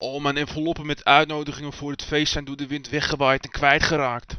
Oh, Al mijn enveloppen met uitnodigingen voor het feest zijn door de wind weggewaaid en kwijtgeraakt.